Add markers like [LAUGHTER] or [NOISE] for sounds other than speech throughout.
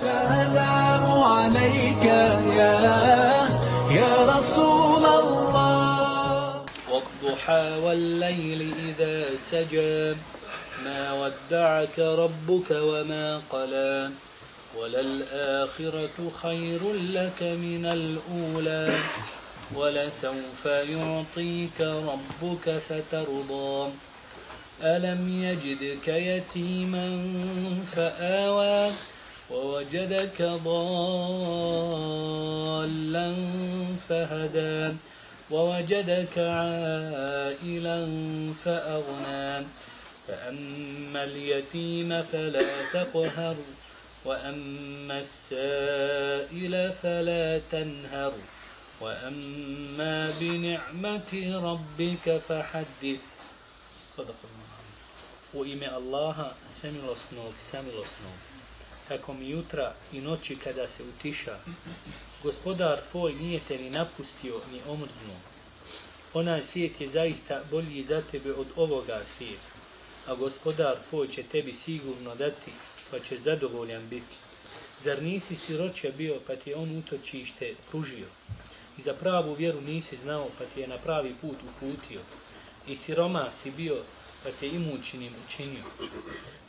السلام عليك يا يا رسول الله. والضحى والليل إذا سجى ما ودعك ربك وما قلى. وللآخرة خير لك من الأولى. ولسوف يعطيك ربك فترضى. ألم يجدك يتيما فآوى. ووجدك ضالا فهدى ووجدك عائلا فأغنى. فأما اليتيم فلا تقهر وأما السائل فلا تنهر. وأما بنعمة ربك فحدث. صدق الله U ime Allaha, svemilosnog, samilosnog, kako mi jutra i noći kada se utiša, gospodar tvoj nije te ni napustio, ni omrznuo. Onaj svijet je zaista bolji za tebe od ovoga svijeta, a gospodar tvoj će tebi sigurno dati, pa će zadovoljan biti. Zar nisi siroće bio, pa ti je on utočište pružio? I za pravu vjeru nisi znao, pa ti je na pravi put uputio. I siroma si bio, pa te imućinim učinio.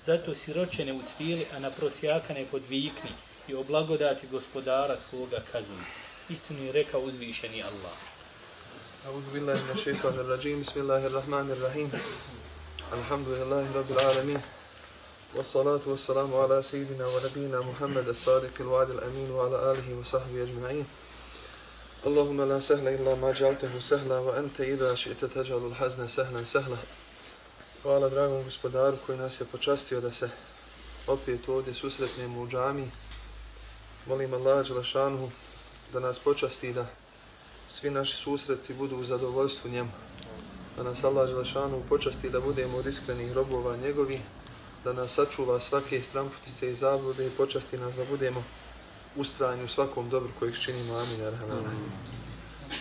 Zato siroće ne ucvili, a na prosjaka ne podvikni i o blagodati gospodara tvoga kazuju. Istinu je rekao uzvišeni Allah. أعوذ بالله من الشيطان الرجيم بسم الله الرحمن الرحيم الحمد لله رب العالمين والصلاة والسلام على سيدنا ونبينا محمد الصادق الوعد الأمين وعلى آله وصحبه أجمعين اللهم لا سهل إلا ما جعلته سهلا وأنت إذا شئت تجعل الحزن سهلا سهلا Hvala dragom gospodaru koji nas je počastio da se opet ovdje susretnemo u džami. Molim Allah Đelešanu da nas počasti da svi naši susreti budu u zadovoljstvu njemu. Da nas Allah Đelešanu počasti da budemo od iskrenih robova njegovi, da nas sačuva svake stramputice i zablude i počasti nas da budemo ustrajni u svakom dobru kojeg činimo. Amin. Amin.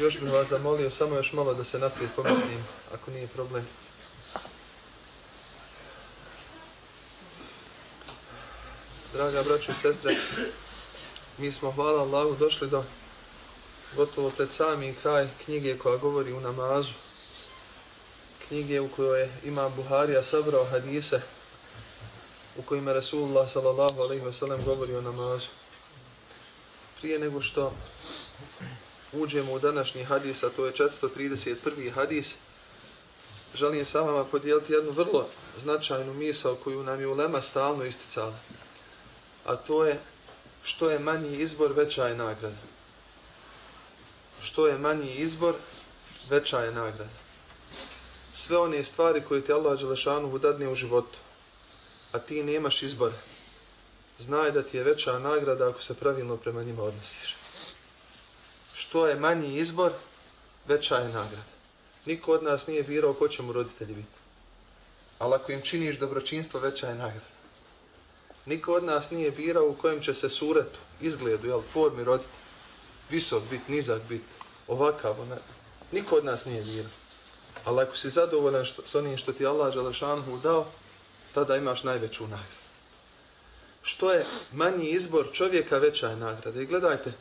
Još bih vas zamolio samo još malo da se naprijed pomaknem, ako nije problem. Draga braćo i sestre, mi smo, hvala Allahu, došli do gotovo pred sami kraj knjige koja govori u namazu. Knjige u kojoj ima Buharija sabrao hadise u kojima Rasulullah sallallahu alaihi ve sellem govori o namazu. Prije nego što uđemo u današnji hadis, a to je 431. hadis, želim sa vama podijeliti jednu vrlo značajnu misao koju nam je ulema stalno isticala a to je što je manji izbor, veća je nagrada. Što je manji izbor, veća je nagrada. Sve one stvari koje ti Allah Đelešanu dadne u životu, a ti nemaš izbor, znaj da ti je veća nagrada ako se pravilno prema njima odnosiš. Što je manji izbor, veća je nagrada. Niko od nas nije birao ko će mu roditelji biti. Ali ako im činiš dobročinstvo, veća je nagrada. Niko od nas nije birao u kojem će se suretu, izgledu, jel, formi roditi. Visok bit, nizak bit, ovakav, ne. Niko od nas nije birao. Ali ako si zadovoljan što, s onim što ti Allah Želešanhu dao, tada imaš najveću nagradu. Što je manji izbor čovjeka, veća je nagrada. I gledajte,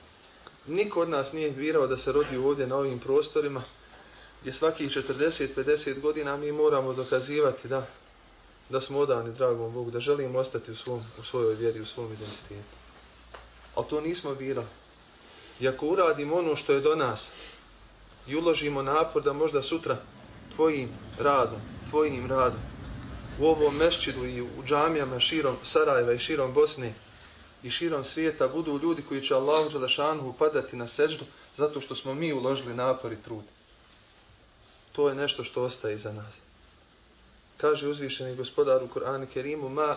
niko od nas nije birao da se rodi ovdje na ovim prostorima, gdje svakih 40-50 godina mi moramo dokazivati da da smo odani dragom Bogu, da želimo ostati u, svom, u svojoj vjeri, u svom identitetu. Ali to nismo birali. I ako uradimo ono što je do nas i uložimo napor da možda sutra tvojim radom, tvojim radom, u ovom mešćidu i u džamijama širom Sarajeva i širom Bosne i širom svijeta budu ljudi koji će Allahu Đalašanu upadati na seždu zato što smo mi uložili napor i trud. To je nešto što ostaje iza nas kaže uzvišeni gospodar u Kur'anu Kerimu ma,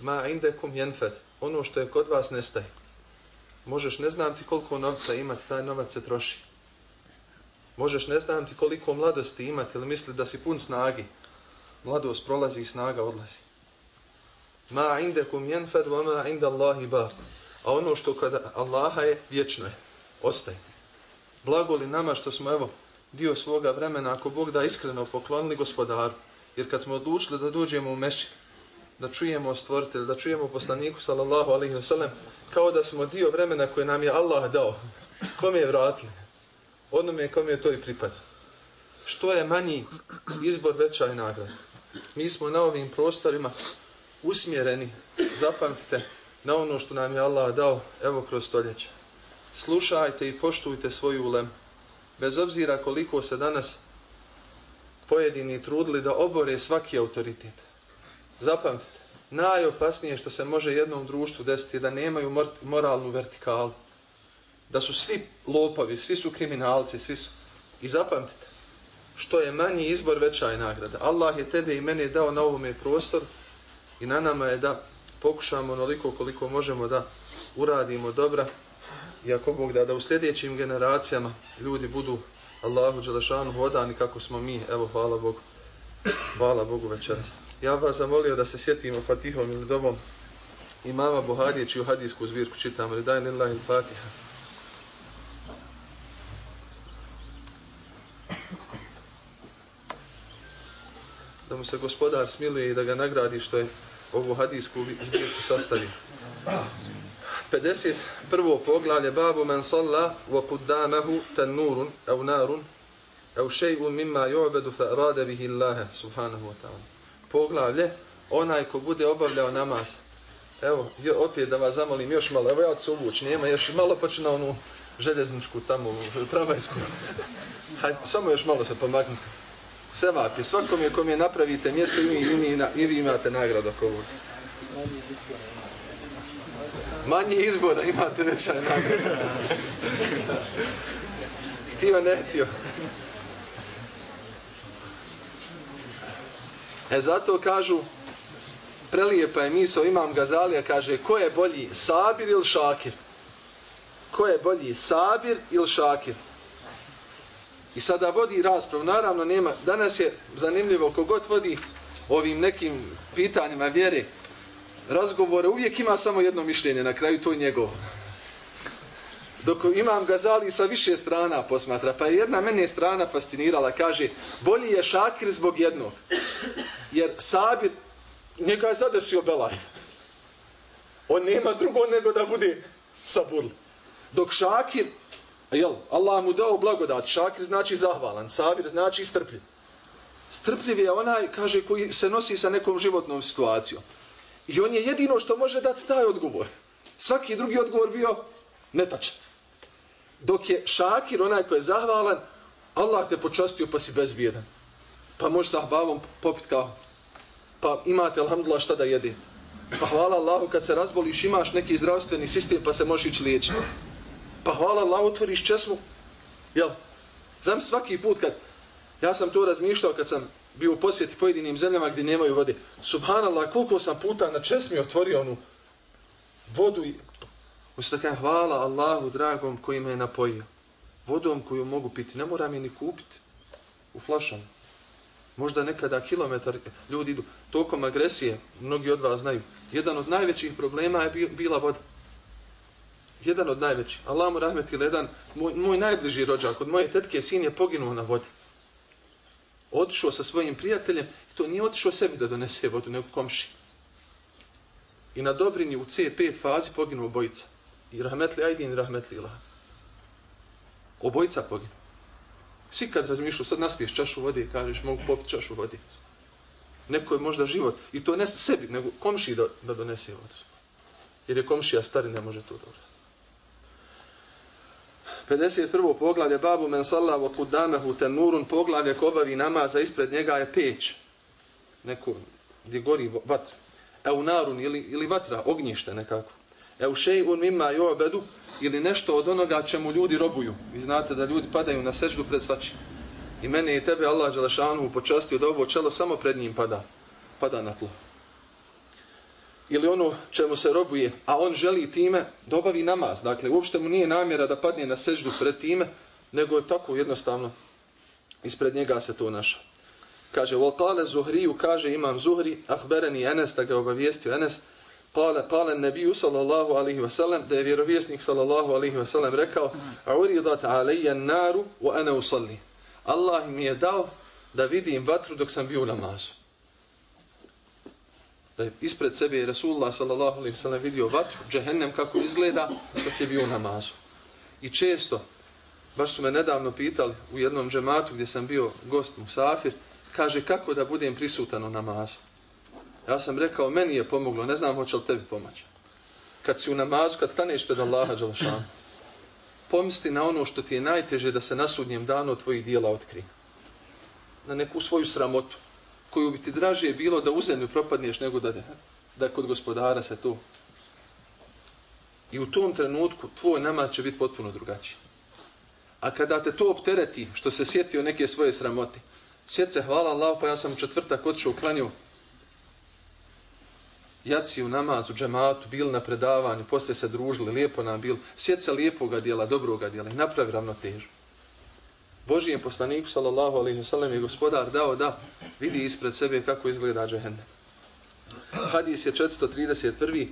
ma indekum jenfed, ono što je kod vas nestaje. Možeš ne znam ti koliko novca imati, taj novac se troši. Možeš ne znam ti koliko mladosti imati ili misli da si pun snagi. Mladost prolazi i snaga odlazi. Ma indekum jenfed, wa ma inda Allahi bar. A ono što kada Allaha je, vječno je. Ostaje. Blago li nama što smo evo dio svoga vremena, ako Bog da iskreno poklonili gospodaru, Jer kad smo odlučili da dođemo u mešćin, da čujemo stvoritelj, da čujemo poslaniku sallallahu alaihi wa sallam, kao da smo dio vremena koje nam je Allah dao. Kome je vratili? Onome kome je to i pripada. Što je manji izbor veća i nagrada. Mi smo na ovim prostorima usmjereni, zapamtite, na ono što nam je Allah dao, evo kroz stoljeća. Slušajte i poštujte svoju ulem. Bez obzira koliko se danas pojedini trudili da obore svaki autoritet. Zapamtite, najopasnije što se može jednom društvu desiti je da nemaju moralnu vertikalu. Da su svi lopovi, svi su kriminalci, svi su. I zapamtite, što je manji izbor, veća je nagrada. Allah je tebe i mene dao na ovome prostor i na nama je da pokušamo onoliko koliko možemo da uradimo dobra i ako Bog da, da u sljedećim generacijama ljudi budu Allahu Đelešanu hodani kako smo mi, evo hvala Bogu, hvala Bogu večeras. Ja vas zamolio da se sjetimo Fatihom ili dobom imama Buharije čiju hadijsku zvirku čitam, redaj lillahi il-Fatiha. Da mu se gospodar smiluje i da ga nagradi što je ovu hadijsku zbirku sastavio. 51. poglavlje babu men salla wa quddamahu tanurun aw narun aw shay'un mimma yu'badu fa arada bihi Allah subhanahu wa ta'ala. Poglavlje, onaj ko bude obavljao namaz. Evo, jo, opet da vas zamolim još malo, evo ja od se uvući, nema još malo pa ću na onu željezničku tamo, tramvajsku. [LAUGHS] Hajde, samo još malo se pomaknite. Sevap je, svakom je kom je napravite mjesto i, vi, i, vi, i vi imate nagradu oko ovog manje izbora imate veća nagrada. Htio, ne htio. E zato kažu, prelijepa je misao, imam Gazalija, kaže, ko je bolji, Sabir ili Šakir? Ko je bolji, Sabir ili Šakir? I sada vodi raspravu, naravno nema, danas je zanimljivo, kogod vodi ovim nekim pitanjima vjere, razgovore, uvijek ima samo jedno mišljenje, na kraju to je njegovo. Dok imam Gazali sa više strana posmatra, pa jedna mene strana fascinirala, kaže, bolji je šakir zbog jednog. Jer sabir, njega je zadesio belaj. On nema drugo nego da bude sabur. Dok šakir, jel, Allah mu dao blagodat, šakir znači zahvalan, sabir znači strpljiv. Strpljiv je onaj, kaže, koji se nosi sa nekom životnom situacijom. I on je jedino što može dati taj odgovor. Svaki drugi odgovor bio netačan. Dok je šakir, onaj koji je zahvalan, Allah te počastio pa si bezbijedan. Pa možeš sa babom popit kao. Pa imate, alhamdulillah, šta da jedi. Pa hvala Allahu kad se razboliš, imaš neki zdravstveni sistem pa se možeš ići liječiti. Pa hvala Allahu, otvoriš česmu. Jel? Znam svaki put kad, ja sam to razmišljao kad sam bio u posjeti pojedinim zemljama gdje nemaju vode. Subhanallah, koliko sam puta na česmi otvorio onu vodu i... Ušte tako, hvala Allahu dragom koji me je napojio. Vodom koju mogu piti. Ne moram je ni kupiti u flašama. Možda nekada kilometar ljudi idu. Tokom agresije, mnogi od vas znaju, jedan od najvećih problema je bila voda. Jedan od najvećih. Allah mu rahmetil, jedan, moj, moj najbliži rođak, od moje tetke sin je poginuo na vodi otišao sa svojim prijateljem i to nije otišao sebi da donese vodu, nego komši. I na Dobrini u C5 fazi poginu obojica. I rahmetli Ajdin i rahmetli Ilah. Obojica poginu. Svi kad razmišljaju, sad naspiješ čašu vode i kažeš mogu popiti čašu vode. Neko je možda život. I to ne sebi, nego komši da, da donese vodu. Jer je komšija stari, ne može to dobro. 51. poglavlje babu men salla wa kudamehu ten nurun poglavlje ko obavi namaza ispred njega je peć. Neko gdje gori vatra. E u narun ili, ili vatra, ognjište nekako. E u šej un mima jo obedu ili nešto od onoga čemu ljudi robuju. Vi znate da ljudi padaju na seždu pred svačim. I mene i tebe Allah Đelešanu počastio da ovo čelo samo pred njim pada. Pada na tlo ili ono čemu se robuje, a on želi time dobavi namaz. Dakle, uopšte mu nije namjera da padne na seždu pred time, nego je tako jednostavno ispred njega se to naša. Kaže, وَقَالَ زُهْرِيُ kaže imam Zuhri, ahbereni Enes, da ga obavijestio Enes, Kale, kale nebiju sallallahu alihi wasallam, da je vjerovjesnik sallallahu alihi wasallam rekao, a uridat alaijan naru, wa ana usalli. Allah mi je dao da vidim vatru dok sam bio u namazu. Da je ispred sebe Rasulullah sallallahu alaihi sallam vidio vatru, džehennem kako izgleda, dok je bio u namazu. I često, baš su me nedavno pitali u jednom džematu gdje sam bio gost Musafir, kaže kako da budem prisutan u namazu. Ja sam rekao, meni je pomoglo, ne znam hoće li tebi pomoći. Kad si u namazu, kad staneš pred Allaha Đalšanu, pomisli na ono što ti je najteže da se na sudnjem danu od tvojih dijela otkri. Na neku svoju sramotu, koju bi ti draže bilo da u zemlju propadneš nego da, da kod gospodara se to. I u tom trenutku tvoj namaz će biti potpuno drugačiji. A kada te to optereti, što se sjetio neke svoje sramote, sjet se, hvala Allah, pa ja sam četvrtak otišao klanio jaci u namazu, džematu, bili na predavanju, poslije se družili, lijepo nam bil, sjet se lijepoga dijela, dobroga dijela i napravi ravnotežu. Božije poslaniku sallallahu sallallahu alaihi sellem je gospodar dao da vidi ispred sebe kako izgleda džehennem. Hadis je 431.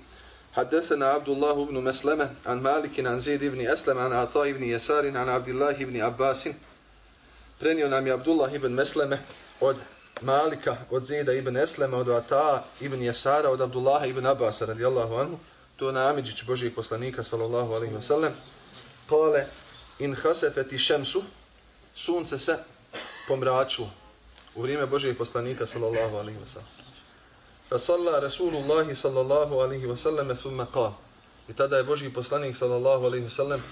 Haddesena Abdullah ibn Mesleme, an Malikin, an Zid ibn Eslem, an Ata ibn Jesarin, an Abdillah ibn Abbasin. Prenio nam je Abdullah ibn Mesleme od Malika, od Zida ibn Eslema, od Ata ibn Jesara, od Abdullah ibn Abbas, radijallahu anhu. To na Amidžić, Božijeg poslanika, sallallahu alaihi ve sellem Kale, in hasefeti šemsu, sunce se pomračilo u vrijeme Božijeg poslanika sallallahu alaihi wa sallam. Fa salla Rasulullahi sallallahu alaihi wa sallam thumma qal. I tada je Božji poslanik sallallahu alaihi wa sallam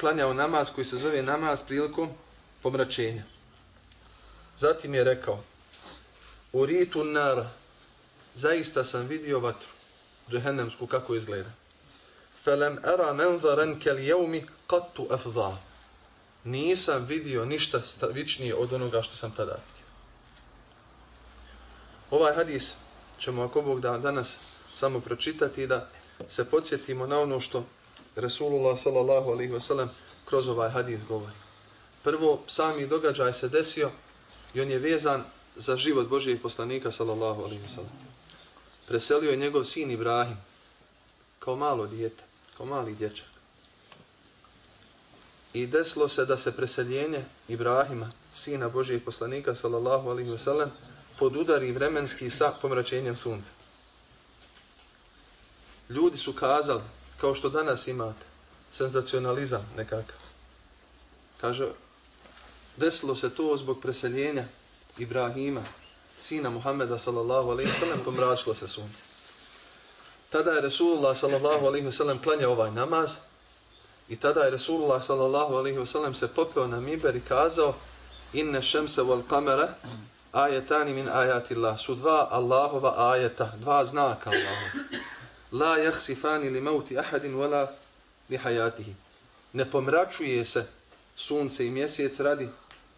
klanjao namaz koji se zove namaz prilikom pomračenja. Zatim je rekao, Uritu nara, zaista sam vidio vatru, džehennemsku kako izgleda. Felem era menzaran kel jevmi kattu afdha. Nisam vidio ništa stavičnije od onoga što sam tada vidio. Ovaj hadis ćemo ako Bog da danas samo pročitati da se podsjetimo na ono što Resulullah sallallahu alaihi wasallam kroz ovaj hadis govori. Prvo, sami događaj se desio i on je vezan za život Božijeg poslanika sallallahu alaihi wasallam. Preselio je njegov sin Ibrahim kao malo dijete, kao mali dječak. I desilo se da se preseljenje Ibrahima, sina Božijeg poslanika sallallahu alaihi wasallam, podudari vremenski sa pomračenjem sunca. Ljudi su kazali, kao što danas imate, senzacionalizam nekakav. Kaže, desilo se to zbog preseljenja Ibrahima, sina Muhammeda sallallahu alaihi sallam, pomračilo se sunce. Tada je Resulullah sallallahu alaihi sallam klanjao ovaj namaz i tada je Resulullah sallallahu alaihi sallam se popeo na miber i kazao inne šemse wal kamera ajetani min ajati Allah. Su dva Allahova ajeta, dva znaka Allahova. La jahsifani li mauti ahadin wala li hajatihi. Ne pomračuje se sunce i mjesec radi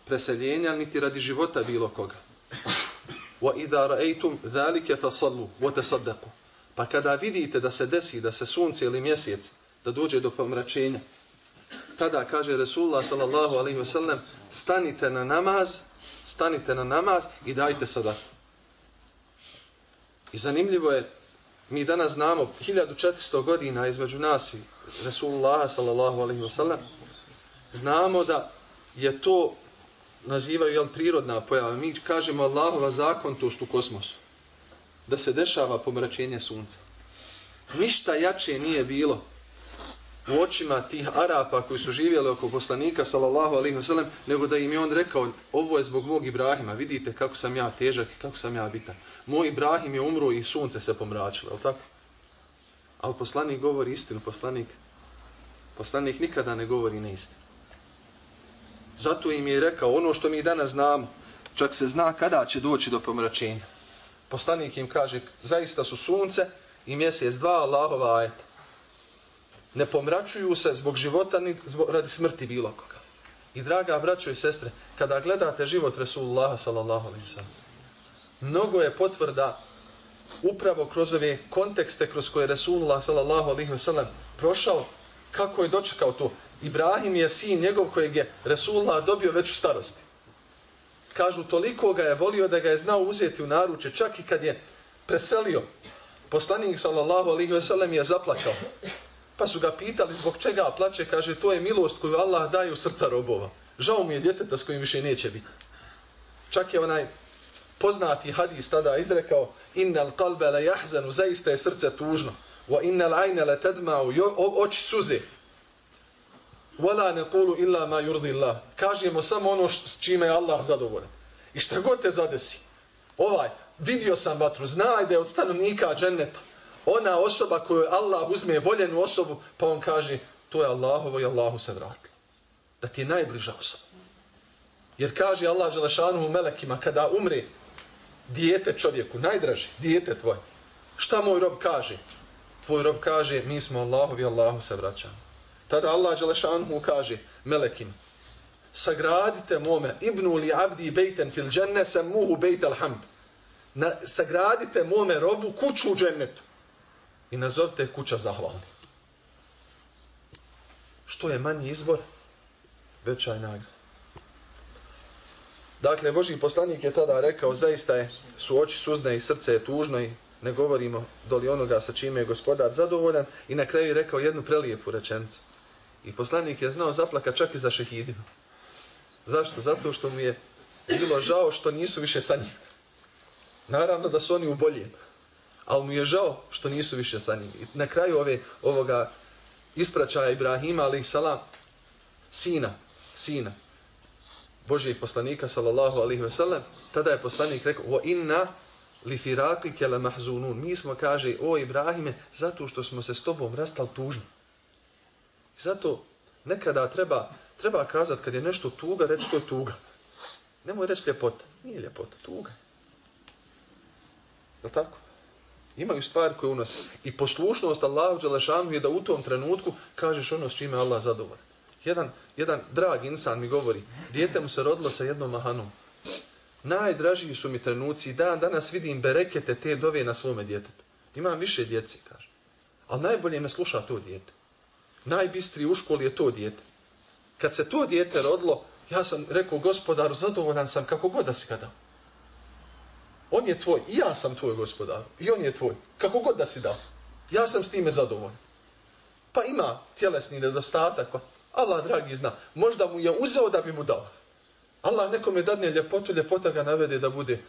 preseljenja, niti radi života bilo koga. Wa idha ra'aytum zalika fasallu wa tasaddaqu. Pa kada vidite da se desi da se sunce ili mjesec da dođe do pomračenja, tada kaže Resulullah sallallahu alaihi ve sellem stanite na namaz, stanite na namaz i dajte sada. I zanimljivo je, mi danas znamo 1400 godina između nas i Resulullah sallallahu alaihi ve sellem, znamo da je to nazivaju jel, prirodna pojava. Mi kažemo Allahova zakontost u kosmosu. Da se dešava pomračenje sunca. Ništa jače nije bilo u očima tih Arapa koji su živjeli oko poslanika sallallahu alaihi wasallam, nego da im je on rekao, ovo je zbog mog Ibrahima, vidite kako sam ja težak i kako sam ja bitan. Moj Ibrahim je umro i sunce se pomračilo, je tako? Ali poslanik govori istinu, poslanik, poslanik nikada ne govori neistinu. Zato im je rekao ono što mi danas znamo, čak se zna kada će doći do pomračenja. Poslanik im kaže, zaista su sunce i mjesec dva Allahova ajeta. Ne pomračuju se zbog života ni zbog, radi smrti bilo koga. I draga braćo i sestre, kada gledate život Resulullah sallallahu alaihi sallam, mnogo je potvrda upravo kroz ove kontekste kroz koje Resulullah sallallahu alaihi sallam prošao, kako je dočekao to. Ibrahim je sin njegov kojeg je Resulullah dobio već u starosti. Kažu, toliko ga je volio da ga je znao uzeti u naruče, čak i kad je preselio. Poslanik sallallahu alaihi ve sellem je zaplakao. Pa su ga pitali zbog čega plače, kaže, to je milost koju Allah daje u srca robova. Žao mi je djeteta s kojim više neće biti. Čak je onaj poznati hadis tada izrekao, innal qalba la yahzanu. Zaista je srce tužno. Wa innal ayna la tadma'u. Oči suze. Wala naqulu illa ma yurdi Allah. Kažemo samo ono s čime je Allah zadovoljan. I šta god te zadesi. Ovaj vidio sam vatru znaj da je od stanovnika dženneta ona osoba koju Allah uzme voljenu osobu pa on kaže to je Allahovo i Allahu se vratilo da ti je najbliža osoba jer kaže Allah Želešanu u melekima kada umre dijete čovjeku, najdraži, dijete tvoje. Šta moj rob kaže? Tvoj rob kaže, mi smo Allahovi, Allahu se vraćamo. Tada Allah Želešanu kaže melekim, sagradite mome, ibnu li abdi bejten fil dženne sam muhu bejt alhamd. Na, sagradite mome robu kuću u džennetu i nazovite kuća zahvalni. Što je manji izbor, veća je nagrada. Dakle, Boži poslanik je tada rekao, zaista je, su oči suzne i srce je tužno i ne govorimo doli onoga sa čime je gospodar zadovoljan i na kraju je rekao jednu prelijepu rečenicu. I poslanik je znao zaplaka čak i za šehidima. Zašto? Zato što mu je bilo žao što nisu više sa njim. Naravno da su oni u boljem, ali mu je žao što nisu više sa njim. I na kraju ove, ovoga ispraćaja Ibrahima, ali salam, sina, sina, Božijeg poslanika sallallahu alaihi ve tada je poslanik rekao, o inna li firakike la mahzunun. Mi smo, kaže, o Ibrahime, zato što smo se s tobom rastali tužni. Zato nekada treba, treba kazat kad je nešto tuga, reći to je tuga. Nemoj reći ljepota. Nije ljepota, tuga. Je tako? Imaju stvari koje u nas. I poslušnost Allahu Đelešanu je da u tom trenutku kažeš ono s čime Allah zadovoljan. jedan, jedan drag insan mi govori, dijete mu se rodilo sa jednom mahanom. Najdražiji su mi trenuci, dan danas vidim berekete te dove na svome djetetu. Imam više djece, kaže. Ali najbolje me sluša to dijete. Najbistriji u školi je to dijete. Kad se to dijete rodilo, ja sam rekao gospodaru, zadovoljan sam kako god da si ga dao. On je tvoj, i ja sam tvoj gospodar. I on je tvoj, kako god da si dao. Ja sam s time zadovoljan. Pa ima tjelesni nedostatak, pa Allah dragi zna, možda mu je uzeo da bi mu dao. Allah nekome dadne ljepotu, ljepota ga navede da bude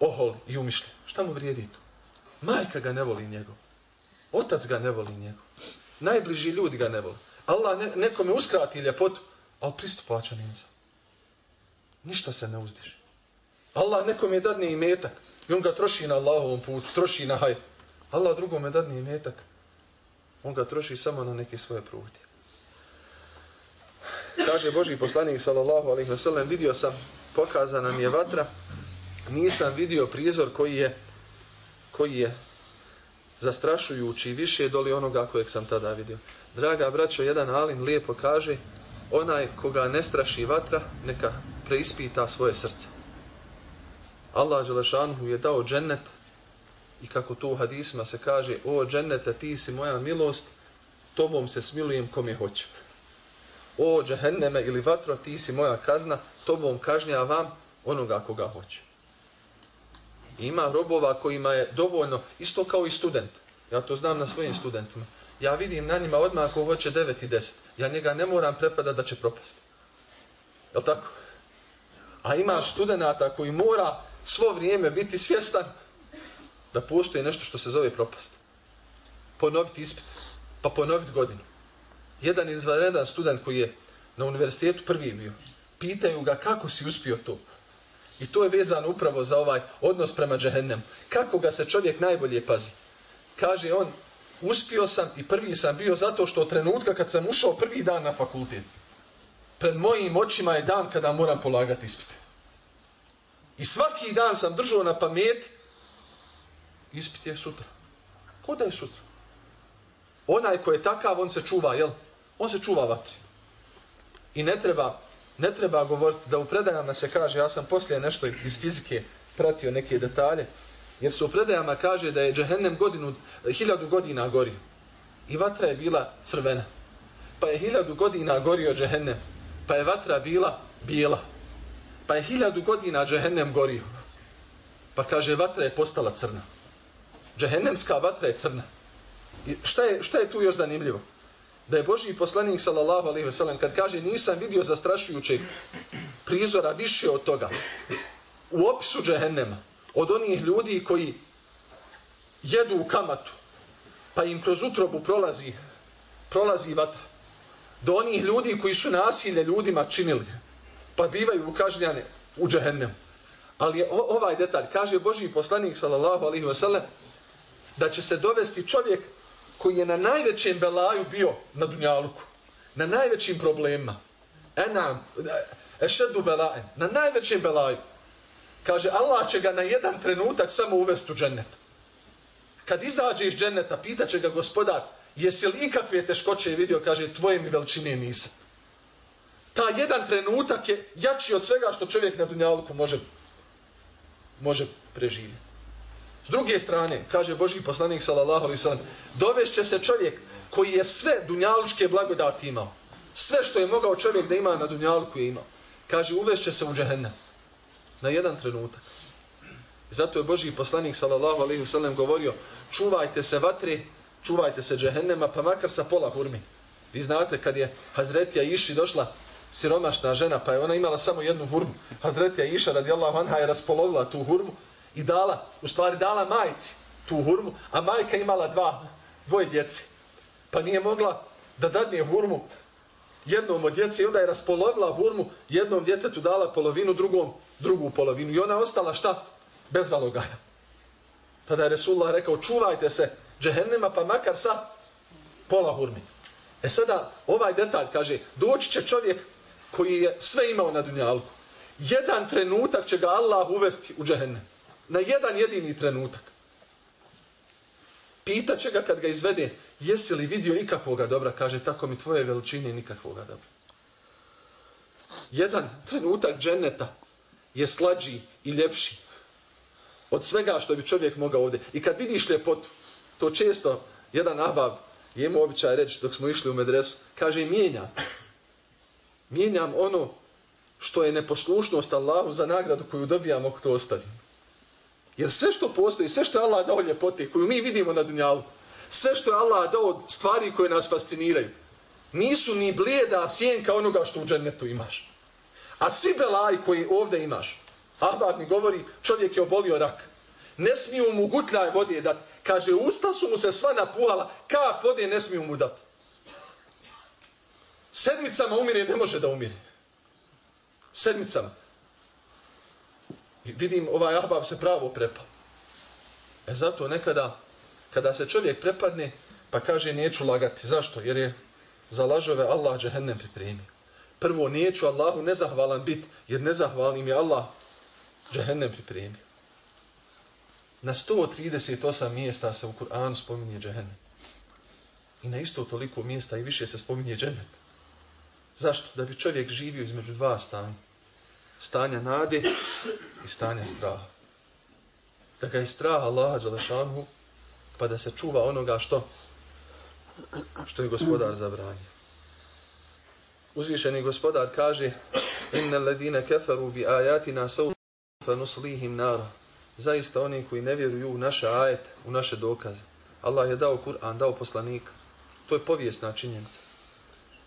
ohol i umišljen. Šta mu vrijedi to? Majka ga ne voli njegov. Otac ga ne voli njegov. Najbliži ljudi ga ne voli. Allah ne, nekome uskrati ljepotu, ali pristupačan insan. Ništa se ne uzdiže. Allah nekom dadne dadni metak i on ga troši na Allahovom putu, troši na haj. Allah drugome dadne i on ga troši samo na neke svoje prutje kaže Boži poslanik sallallahu alaihi wasallam, vidio sam pokazana mi je vatra nisam vidio prizor koji je koji je zastrašujući više doli onoga kojeg sam tada vidio. Draga braćo jedan alim lijepo kaže onaj koga ne straši vatra neka preispita svoje srce. Allah Đelešanhu je dao džennet i kako to u hadisima se kaže o džennete ti si moja milost tobom se smilujem kom je hoću o džehenneme ili vatro, ti si moja kazna, tobom kažnjavam onoga koga hoću. Ima robova kojima je dovoljno, isto kao i student. Ja to znam na svojim studentima. Ja vidim na njima odmah ako hoće 9 i 10. Ja njega ne moram prepadat da će propasti. Je tako? A ima studenta koji mora svo vrijeme biti svjestan da postoji nešto što se zove propast. Ponoviti ispit. Pa ponoviti godinu jedan izvanredan student koji je na univerzitetu prvi bio, pitaju ga kako si uspio to. I to je vezano upravo za ovaj odnos prema džehennem. Kako ga se čovjek najbolje pazi. Kaže on, uspio sam i prvi sam bio zato što od trenutka kad sam ušao prvi dan na fakultet, pred mojim očima je dan kada moram polagati ispite. I svaki dan sam držao na pameti, ispit je sutra. Ko da je sutra? Onaj ko je takav, on se čuva, jel? on se čuva vatri. I ne treba, ne treba govoriti da u predajama se kaže, ja sam poslije nešto iz fizike pratio neke detalje, jer se u predajama kaže da je džehennem godinu, hiljadu godina gorio. I vatra je bila crvena. Pa je hiljadu godina gorio džehennem. Pa je vatra bila bijela. Pa je hiljadu godina džehennem gorio. Pa kaže, vatra je postala crna. Džehennemska vatra je crna. I šta je, šta je tu još zanimljivo? da je Boži poslanik sallallahu alejhi ve sellem kad kaže nisam vidio zastrašujućeg prizora više od toga u opisu džehennema od onih ljudi koji jedu u kamatu, pa im kroz utrobu prolazi, prolazi vatra. Do onih ljudi koji su nasilje ljudima činili, pa bivaju ukažnjane u džehennemu. Ali je ovaj detalj, kaže Boži poslanik, sallallahu alaihi wa sallam, da će se dovesti čovjek koji je na najvećem belaju bio na Dunjaluku, na najvećim problemima, enam, ešedu belajem, na najvećem belaju. Kaže, Allah će ga na jedan trenutak samo uvesti u džennet. Kad izađe iz dženneta, pitaće ga gospodar, jesi li ikakve teškoće vidio, kaže, tvoje mi veličine nisam. Ta jedan trenutak je jači od svega što čovjek na dunjalku može, može preživjeti. S druge strane, kaže Boži poslanik sallallahu alaihi sallam, dovešće se čovjek koji je sve dunjalučke blagodati imao. Sve što je mogao čovjek da ima na dunjalku je imao. Kaže, uvešće se u džehennem. Na jedan trenutak. I zato je Boži poslanik sallallahu alaihi sallam govorio, čuvajte se vatre, čuvajte se džehennema, pa makar sa pola hurmi. Vi znate kad je Hazretija Iši došla siromašna žena, pa je ona imala samo jednu hurmu. Hazretija Iša radijallahu anha je raspolovila tu hurmu i dala, u stvari dala majci tu hurmu, a majka imala dva, dvoje djece. Pa nije mogla da dadne hurmu jednom od djece i onda je raspolovila hurmu, jednom djetetu dala polovinu, drugom drugu polovinu. I ona ostala šta? Bez zalogaja. Tada je Resulullah rekao, čuvajte se džehennema pa makar sa pola hurmi. E sada, ovaj detalj kaže, doći će čovjek koji je sve imao na dunjalku. Jedan trenutak će ga Allah uvesti u džehennem na jedan jedini trenutak. Pitaće ga kad ga izvede, jesi li vidio ikakvoga dobra? Kaže, tako mi tvoje veličine nikakvoga dobra. Jedan trenutak dženeta je slađi i ljepši od svega što bi čovjek mogao ovdje. I kad vidiš ljepotu, to često jedan abab je imao običaj reći dok smo išli u medresu, kaže, mijenja, Mijenjam ono što je neposlušnost Allahu za nagradu koju dobijam ako to ostavim. Jer sve što postoji, sve što je Allah dao ljepote koju mi vidimo na dunjalu, sve što je Allah dao stvari koje nas fasciniraju, nisu ni blijeda sjenka onoga što u džennetu imaš. A svi belaj koji ovdje imaš, Ahbab mi govori, čovjek je obolio rak. Ne smiju mu gutljaj vode dati. Kaže, usta su mu se sva napuhala, kap vode ne smiju mu dati. Sedmicama umire, ne može da umire. Sedmicama vidim ovaj ahbab se pravo prepao. E zato nekada, kada se čovjek prepadne, pa kaže neću lagati. Zašto? Jer je za lažove Allah džehennem pripremio. Prvo, neću Allahu nezahvalan bit, jer nezahvalnim je Allah džehennem pripremio. Na 138 mjesta se u Kur'anu spominje džehennem. I na isto toliko mjesta i više se spominje džennet. Zašto? Da bi čovjek živio između dva stanja stanja nade i stanja straha. Da ga je strah Allaha Đalešanu, pa da se čuva onoga što što je gospodar zabranio. Uzvišeni gospodar kaže Inna ladina keferu bi ajatina saufa nuslihim nara. Zaista oni koji ne vjeruju u naše ajete, u naše dokaze. Allah je dao Kur'an, dao poslanika. To je povijesna činjenica.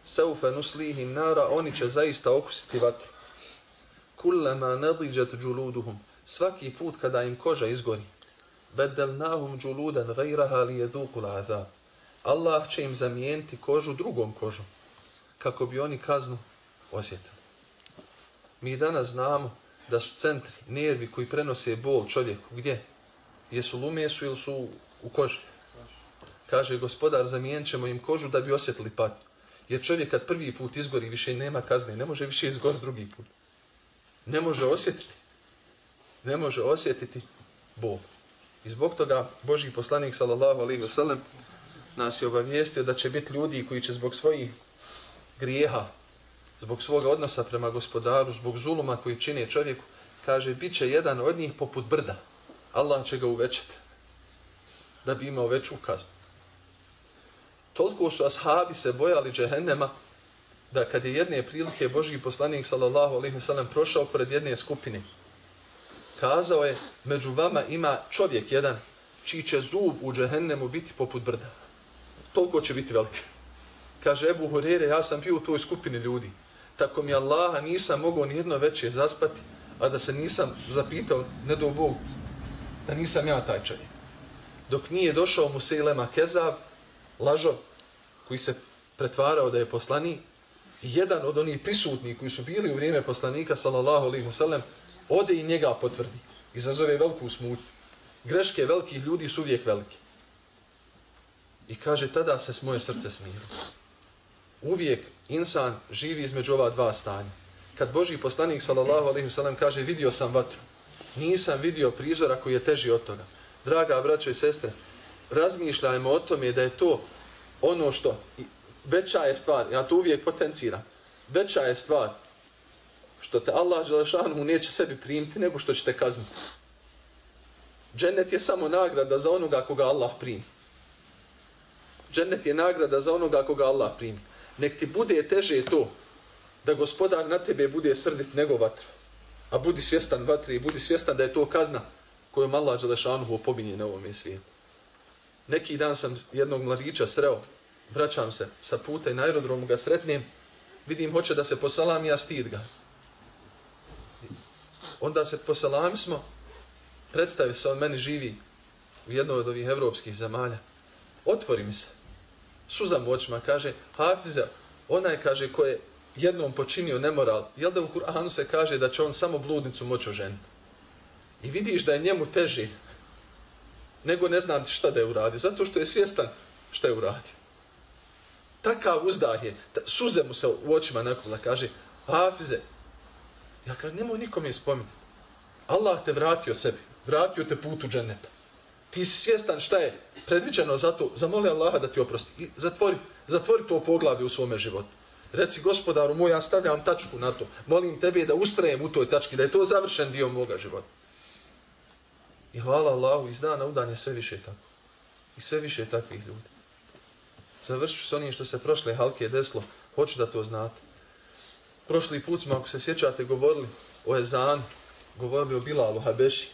Seufe nuslihim nara, oni će zaista okusiti vatru kullama nadiđat džuluduhum. Svaki put kada im koža izgori. Bedelnahum džuludan gajraha li jeduku l'adab. Allah će im zamijeniti kožu drugom kožom. Kako bi oni kaznu osjetili. Mi danas znamo da su centri, nervi koji prenose bol čovjeku. Gdje? Jesu u mesu ili su u koži? Kaže gospodar, zamijenit ćemo im kožu da bi osjetili patnju. Jer čovjek kad prvi put izgori više nema kazne, ne može više izgori drugi put ne može osjetiti. Ne može osjetiti bol. I zbog toga Boži poslanik sallallahu alaihi wasallam nas je obavijestio da će biti ljudi koji će zbog svojih grijeha, zbog svoga odnosa prema gospodaru, zbog zuluma koji čine čovjeku, kaže, bit će jedan od njih poput brda. Allah će ga uvećati da bi imao veću kaznu. Toliko su ashabi se bojali džehennema da kad je jedne prilike Božji poslanik sallallahu alejhi ve sellem prošao pred jedne skupine kazao je među vama ima čovjek jedan čiji će zub u džehennemu biti poput brda. Toliko će biti velik. Kaže Ebu Hurere ja sam bio u toj skupini ljudi. Tako mi Allaha nisam mogao ni jedno veće zaspati a da se nisam zapitao ne do Bog da nisam ja taj čovjek. Dok nije došao Musailema Kezab, lažo, koji se pretvarao da je poslanik, i jedan od onih prisutnih koji su bili u vrijeme poslanika, sallallahu alaihi wasallam ode i njega potvrdi. Izazove veliku smutnju. Greške velikih ljudi su uvijek velike. I kaže, tada se s moje srce smijelo. Uvijek insan živi između ova dva stanja. Kad Boži poslanik, sallallahu alaihi wasallam kaže, vidio sam vatru, nisam vidio prizora koji je teži od toga. Draga braćo i sestre, razmišljajmo o tome da je to ono što veća je stvar, ja to uvijek potenciram, veća je stvar što te Allah Želešanu neće sebi primiti nego što će te kazniti. Džennet je samo nagrada za onoga koga Allah primi. Džennet je nagrada za onoga koga Allah primi. Nek ti bude teže to da gospodar na tebe bude srdit nego vatra. A budi svjestan vatri i budi svjestan da je to kazna koju Allah Želešanu opominje na ovom svijetu. Neki dan sam jednog mladića sreo vraćam se sa puta i na aerodromu ga sretnim, vidim hoće da se posalam, ja stid ga. Onda se posalam smo, predstavi se, on meni živi u jednoj od ovih evropskih zemalja. Otvori mi se. Suzam u očima, kaže, Hafiza, onaj, kaže, ko je jednom počinio nemoral, jel da u Kur'anu se kaže da će on samo bludnicu moći oženiti? I vidiš da je njemu teži nego ne znam šta da je uradio, zato što je svjestan šta je uradio takav uzdah je, suze mu se u očima nakon da kaže, Hafize, ja kažem, nemoj nikom je spominjati. Allah te vratio sebi, vratio te putu dženeta. Ti si svjestan šta je predviđeno za to, zamoli Allaha da ti oprosti. I zatvori, zatvori to poglavlje u svome životu. Reci gospodaru moj, ja stavljam tačku na to. Molim tebe da ustrajem u toj tački, da je to završen dio moga života. I hvala Allahu, iz dana u dan je sve više tako. I sve više takvih ljudi završću s onim što se prošle halke deslo, hoću da to znate. Prošli put smo, ako se sjećate, govorili o Ezan, govorili o Bilalu Habeši,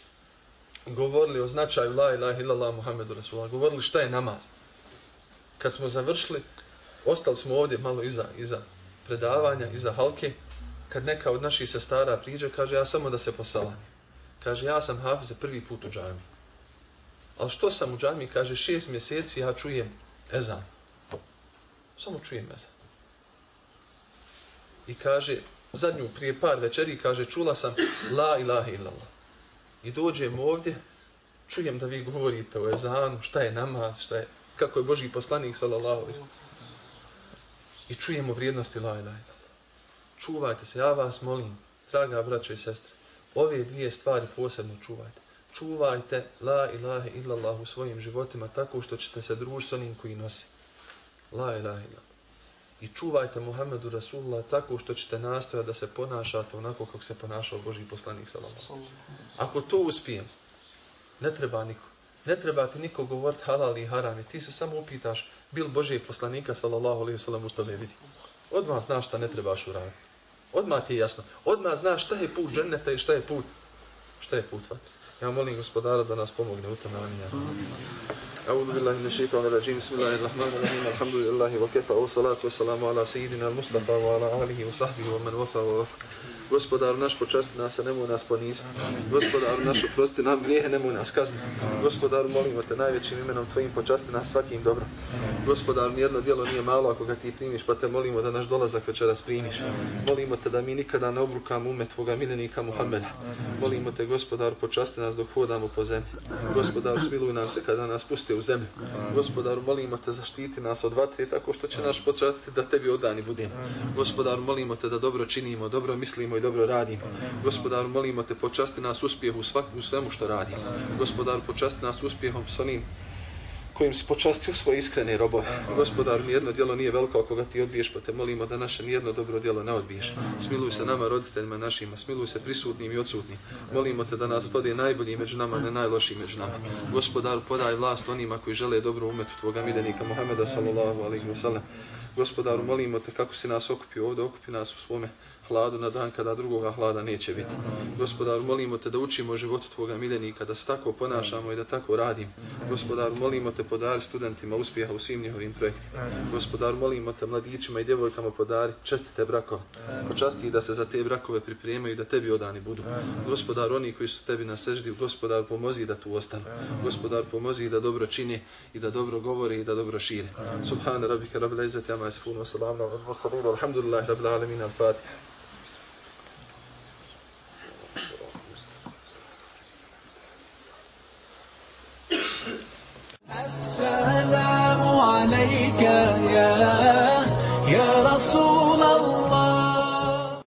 govorili o značaju La ilaha illallah Muhammedu Rasulullah, govorili šta je namaz. Kad smo završili, ostali smo ovdje malo iza, iza predavanja, iza halke, kad neka od naših sestara priđe, kaže, ja samo da se posalam. Kaže, ja sam hafize prvi put u džami. Ali što sam u džami? Kaže, šest mjeseci ja čujem ezan. Samo čujem ezan. I kaže, zadnju prije par večeri, kaže, čula sam la ilaha illallah. I dođem ovdje, čujem da vi govorite o ezanu, šta je namaz, šta je, kako je Boži poslanik, sallallahu alaihi I čujemo vrijednosti la ilaha illallah. Čuvajte se, ja vas molim, draga braćo i sestre, ove dvije stvari posebno čuvajte. Čuvajte la ilaha illallah u svojim životima tako što ćete se družiti s onim koji nosi. La ilaha illallah. I čuvajte Muhammedu Rasulullah tako što ćete nastojati da se ponašate onako kako se ponašao Boži poslanik sallallahu Ako to uspijem, ne treba niko. Ne treba ti niko govoriti halal i haram. I Ti se samo upitaš bil Boži poslanika sallallahu alaihi sallam u tome vidi. Odmah znaš šta ne trebaš uraditi. Odmah ti je jasno. Odmah znaš šta je put dženeta i šta je put. Šta je put vat. Ja molim gospodara da nas pomogne u tome. Amin. أعوذ بالله من الشيطان الرجيم بسم الله الرحمن الرحيم الحمد لله وكفى والصلاة والسلام على سيدنا المصطفى وعلى آله وصحبه ومن وفى ووفى Gospodar naš počasti nas, a nemoj nas ponistiti. Gospodar naš oprosti nam grijehe, nemoj nas kazniti. Gospodar molimo te najvećim imenom tvojim počasti nas svakim dobro. Gospodar nijedno djelo nije malo ako ga ti primiš, pa te molimo da naš dolazak večeras primiš. Molimo te da mi nikada ne obrukamo ume tvoga miljenika Muhammeda. Molimo te, gospodar, počasti nas dok hodamo po zemlji. Gospodar, smiluj nam se kada nas puste u zemlju. Gospodar, molimo te zaštiti nas od vatre tako što će naš počastiti da tebi odani budemo. Gospodar, molimo te da dobro činimo, dobro mislimo i dobro radimo. Gospodar, molimo te, počasti nas uspjehu u svemu što radimo. Gospodar, počasti nas uspjehom s onim kojim si počastio svoje iskrene robove. E, Gospodar, nijedno djelo nije veliko ako ga ti odbiješ, pa te molimo da naše nijedno dobro djelo ne odbiješ. Smiluj se nama, roditeljima našima, smiluj se prisutnim i odsutnim. Molimo te da nas vode najbolji među nama, ne najlošiji među nama. Gospodaru, podaj vlast onima koji žele dobro umetu Tvoga miljenika Muhammeda sallallahu alaihi wa sallam. Gospodaru, molimo te kako si nas okupio ovdje, okupi nas u svome hladu na dan kada drugoga hlada neće biti. Gospodaru, molimo te da učimo život Tvoga miljenika, da se tako ponašamo i da tako radim. Gospodaru, molimo te podari studentima uspjeha u svim njihovim projektima. Gospodaru, molimo te mladićima i djevojkama podari čestite brakove. Počasti da se za te brakove pripremaju i da tebi odani budu. Gospodaru, oni koji su tebi na seždi, gospodar, pomozi da tu ostanu. Gospodar, pomozi da dobro čini i da dobro govori i da dobro šire. Subhana rabbika rabbil izzati amma yasifun wa salamun ala mursalin walhamdulillahi rabbil alamin al-fatiha. السلام عليك يا يا رسول